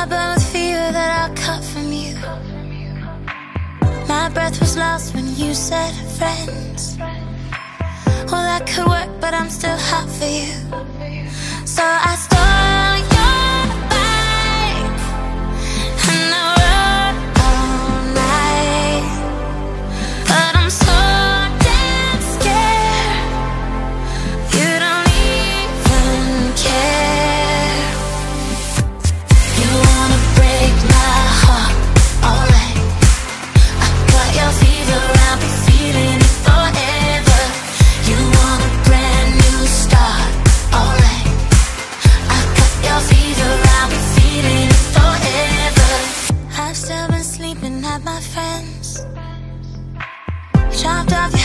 I burn with fear that I cut from you. My breath was lost when you said friends. Well that could work but I'm still hot for you. So I chopped off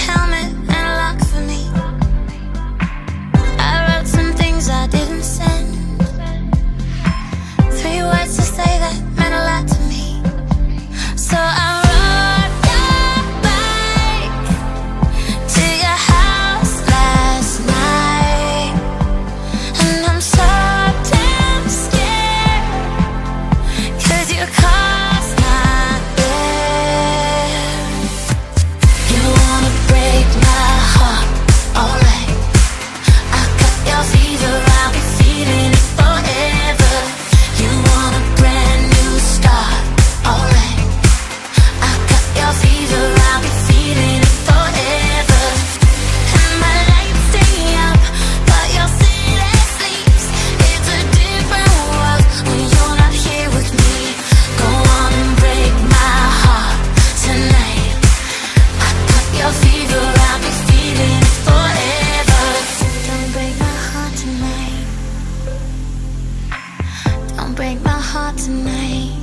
Don't break my heart tonight.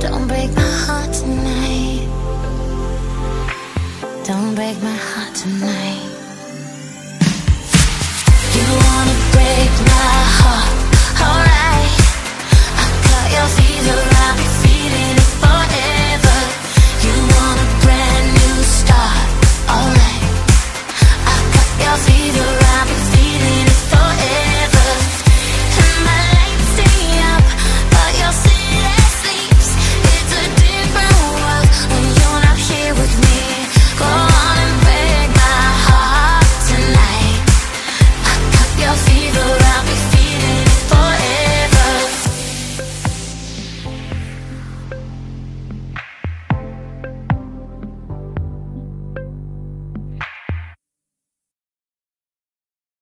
Don't break my heart tonight. Don't break my heart tonight.